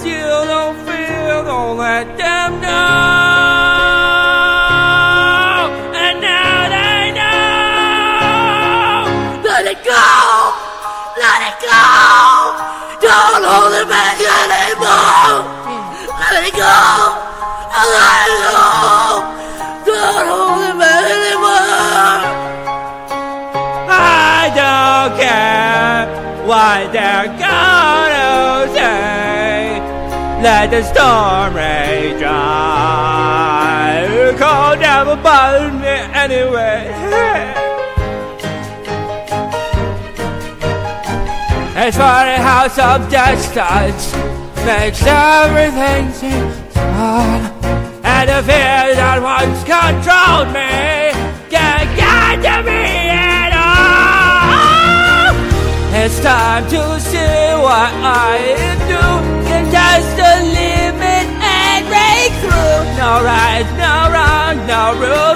still don't feel, don't let them know. And now they know. Let it go, let it go. Don't hold it back anymore. Let it go, let it go. Don't hold it back anymore. I don't care what they're gonna say. Let the storm rage on. Cold never bothered me anyway. As for the house of distance makes everything seem fun. And the fear that once controlled me can't get to me at all. It's time to see what I right, no wrong, no rule.